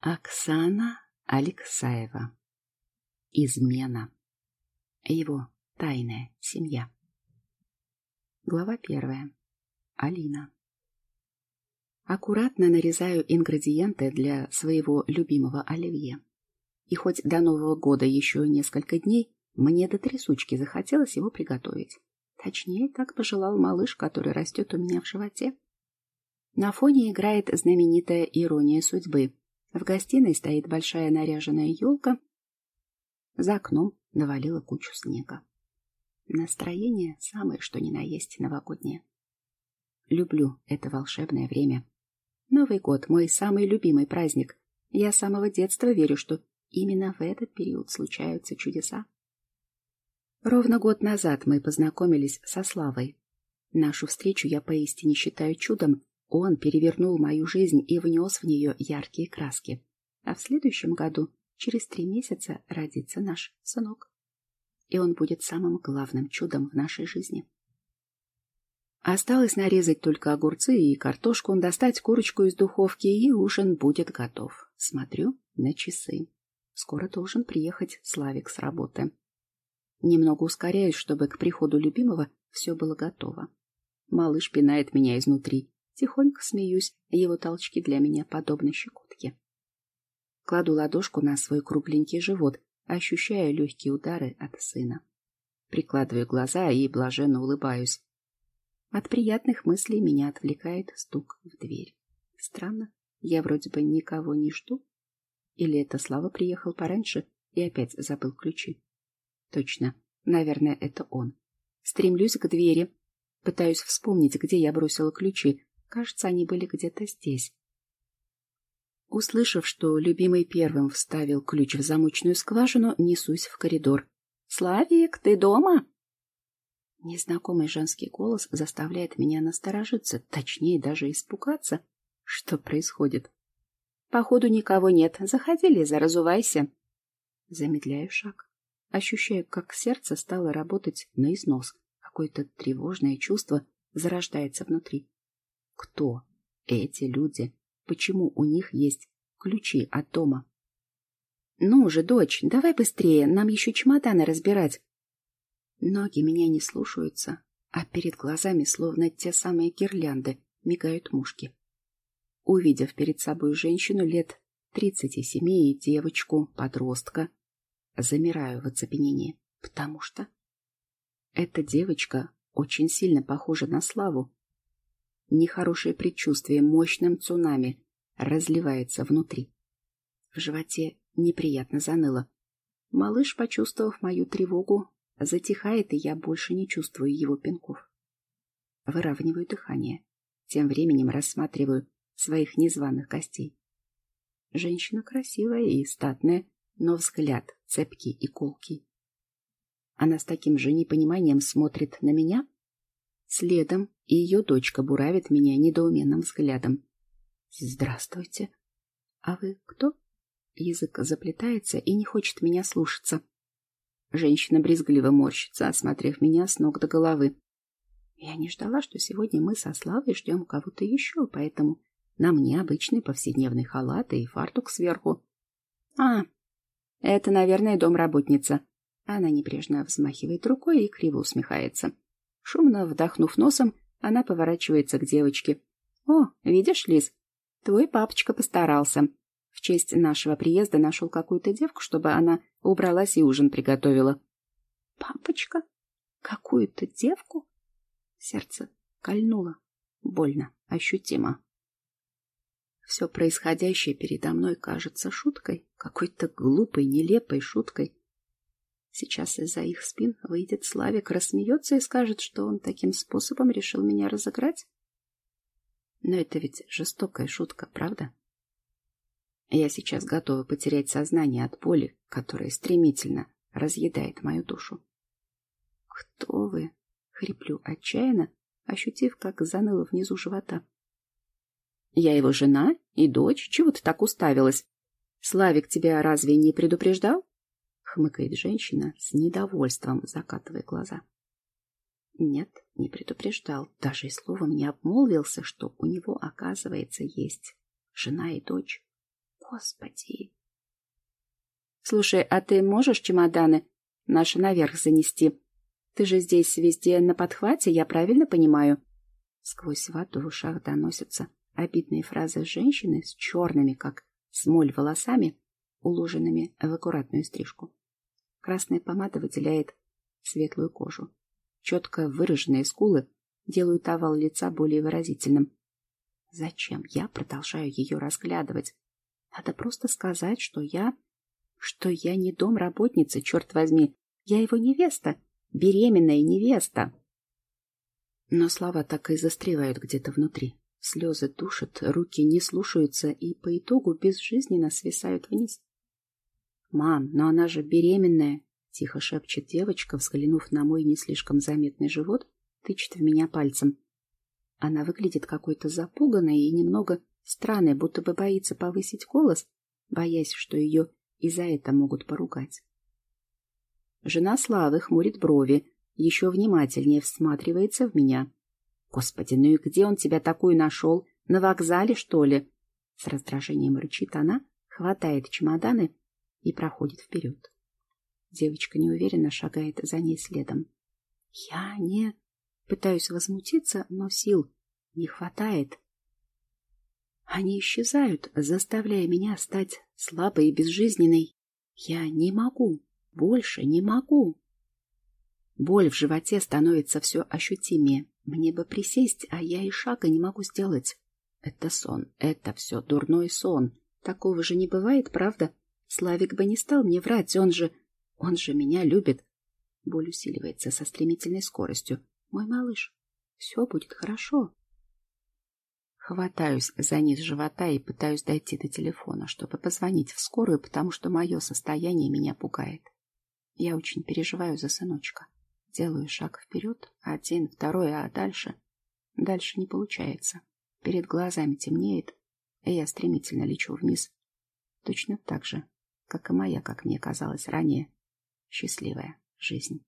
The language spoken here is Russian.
Оксана Алексаева. Измена. Его тайная семья. Глава первая. Алина. Аккуратно нарезаю ингредиенты для своего любимого оливье. И хоть до Нового года еще несколько дней, мне до трясучки захотелось его приготовить. Точнее, так пожелал малыш, который растет у меня в животе. На фоне играет знаменитая ирония судьбы. В гостиной стоит большая наряженная елка. За окном навалило кучу снега. Настроение самое, что ни на есть новогоднее. Люблю это волшебное время. Новый год — мой самый любимый праздник. Я с самого детства верю, что именно в этот период случаются чудеса. Ровно год назад мы познакомились со Славой. Нашу встречу я поистине считаю чудом. Он перевернул мою жизнь и внес в нее яркие краски. А в следующем году, через три месяца, родится наш сынок. И он будет самым главным чудом в нашей жизни. Осталось нарезать только огурцы и картошку, достать курочку из духовки, и ужин будет готов. Смотрю на часы. Скоро должен приехать Славик с работы. Немного ускоряюсь, чтобы к приходу любимого все было готово. Малыш пинает меня изнутри. Тихонько смеюсь, его толчки для меня подобны щекотке. Кладу ладошку на свой кругленький живот, ощущая легкие удары от сына. Прикладываю глаза и блаженно улыбаюсь. От приятных мыслей меня отвлекает стук в дверь. Странно, я вроде бы никого не жду. Или это Слава приехал пораньше и опять забыл ключи? Точно, наверное, это он. Стремлюсь к двери. Пытаюсь вспомнить, где я бросила ключи. Кажется, они были где-то здесь. Услышав, что любимый первым вставил ключ в замочную скважину, несусь в коридор. «Славик, ты дома?» Незнакомый женский голос заставляет меня насторожиться, точнее, даже испугаться. Что происходит? «Походу, никого нет. Заходи, Лиза, разувайся». Замедляю шаг. Ощущаю, как сердце стало работать на износ. Какое-то тревожное чувство зарождается внутри. Кто эти люди? Почему у них есть ключи от дома? Ну же, дочь, давай быстрее, нам еще чемоданы разбирать. Ноги меня не слушаются, а перед глазами, словно те самые гирлянды, мигают мушки. Увидев перед собой женщину лет тридцати семи и девочку, подростка, замираю в оцепенении, потому что эта девочка очень сильно похожа на Славу. Нехорошее предчувствие мощным цунами разливается внутри. В животе неприятно заныло. Малыш, почувствовав мою тревогу, затихает, и я больше не чувствую его пинков. Выравниваю дыхание. Тем временем рассматриваю своих незваных гостей. Женщина красивая и статная, но взгляд цепкий и колкий. Она с таким же непониманием смотрит на меня. Следом и ее дочка буравит меня недоуменным взглядом. «Здравствуйте. А вы кто?» Язык заплетается и не хочет меня слушаться. Женщина брезгливо морщится, осмотрев меня с ног до головы. Я не ждала, что сегодня мы со Славой ждем кого-то еще, поэтому на мне обычный повседневный халат и фартук сверху. А, это, наверное, домработница. Она небрежно взмахивает рукой и криво усмехается. Шумно вдохнув носом, она поворачивается к девочке. «О, видишь, Лиз, твой папочка постарался. В честь нашего приезда нашел какую-то девку, чтобы она убралась и ужин приготовила». «Папочка? Какую-то девку?» Сердце кольнуло. Больно, ощутимо. Все происходящее передо мной кажется шуткой, какой-то глупой, нелепой шуткой. Сейчас из-за их спин выйдет Славик, рассмеется и скажет, что он таким способом решил меня разыграть. Но это ведь жестокая шутка, правда? Я сейчас готова потерять сознание от боли, которая стремительно разъедает мою душу. «Кто вы?» — хриплю отчаянно, ощутив, как заныло внизу живота. Я его жена и дочь. Чего ты так уставилась? Славик тебя разве не предупреждал? Хмыкает женщина с недовольством, закатывая глаза. Нет, не предупреждал. Даже и словом не обмолвился, что у него, оказывается, есть жена и дочь. Господи! Слушай, а ты можешь чемоданы наши наверх занести? Ты же здесь везде на подхвате, я правильно понимаю? Сквозь вату в ушах доносятся обидные фразы женщины с черными, как смоль, волосами, уложенными в аккуратную стрижку. Красная помада выделяет светлую кожу. Четко выраженные скулы делают овал лица более выразительным. Зачем я продолжаю ее разглядывать? Надо просто сказать, что я... Что я не домработница, черт возьми. Я его невеста, беременная невеста. Но слова так и застревают где-то внутри. Слезы душат, руки не слушаются и по итогу безжизненно свисают вниз. «Мам, но она же беременная!» — тихо шепчет девочка, взглянув на мой не слишком заметный живот, тычет в меня пальцем. Она выглядит какой-то запуганной и немного странной, будто бы боится повысить голос, боясь, что ее и за это могут поругать. Жена Славы хмурит брови, еще внимательнее всматривается в меня. «Господи, ну и где он тебя такую нашел? На вокзале, что ли?» С раздражением рычит она, хватает чемоданы и проходит вперед. Девочка неуверенно шагает за ней следом. «Я не...» Пытаюсь возмутиться, но сил не хватает. Они исчезают, заставляя меня стать слабой и безжизненной. Я не могу, больше не могу. Боль в животе становится все ощутимее. Мне бы присесть, а я и шага не могу сделать. Это сон, это все дурной сон. Такого же не бывает, правда? Славик бы не стал мне врать, он же... Он же меня любит. Боль усиливается со стремительной скоростью. Мой малыш, все будет хорошо. Хватаюсь за низ живота и пытаюсь дойти до телефона, чтобы позвонить в скорую, потому что мое состояние меня пугает. Я очень переживаю за сыночка. Делаю шаг вперед, один, второй, а дальше... Дальше не получается. Перед глазами темнеет, и я стремительно лечу вниз. Точно так же, как и моя, как мне казалось ранее, счастливая жизнь.